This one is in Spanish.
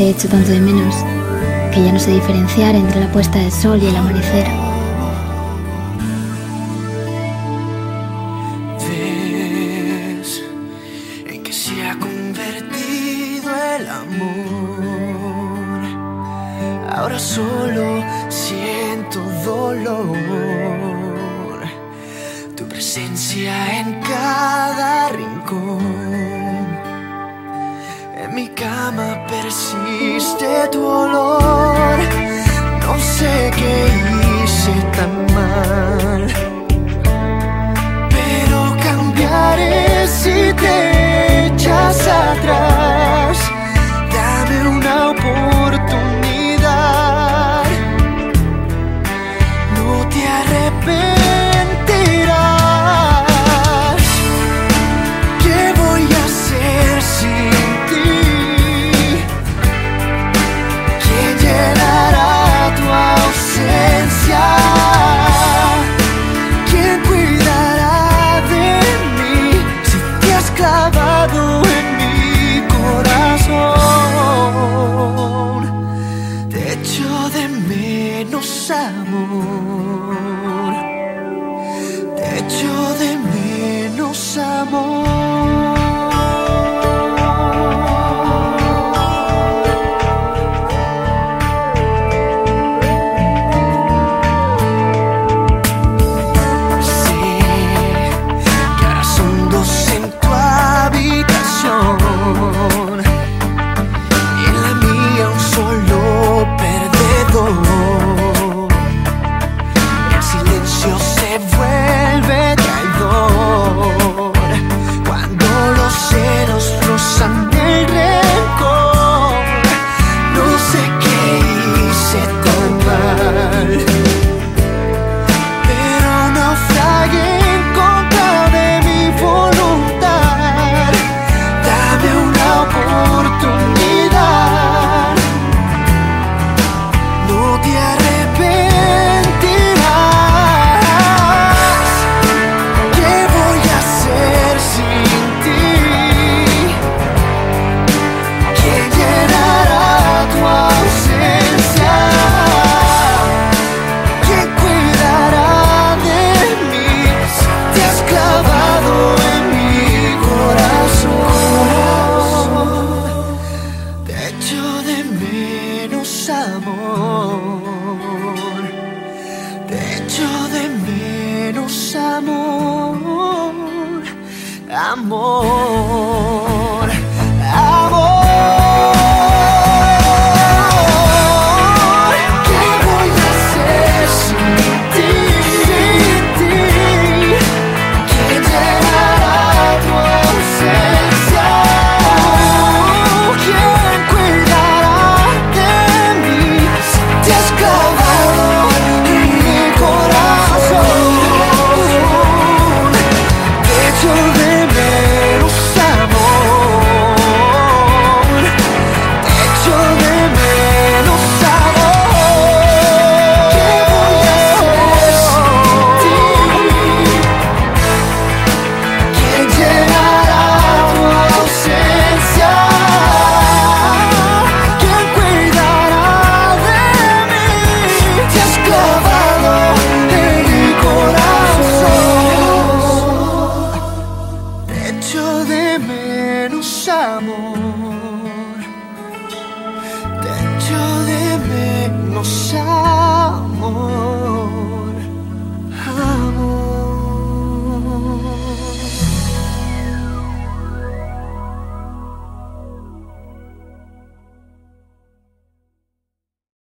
he hecho tanto de menos que ya no sé diferenciar entre la puesta del sol y el amanecer. ¿Ves en que se ha convertido el amor? Ahora solo siento dolor. Tu presencia en cada rincón resiste tu olor. No sé qué sabor. amor. Te de menos amor, amor.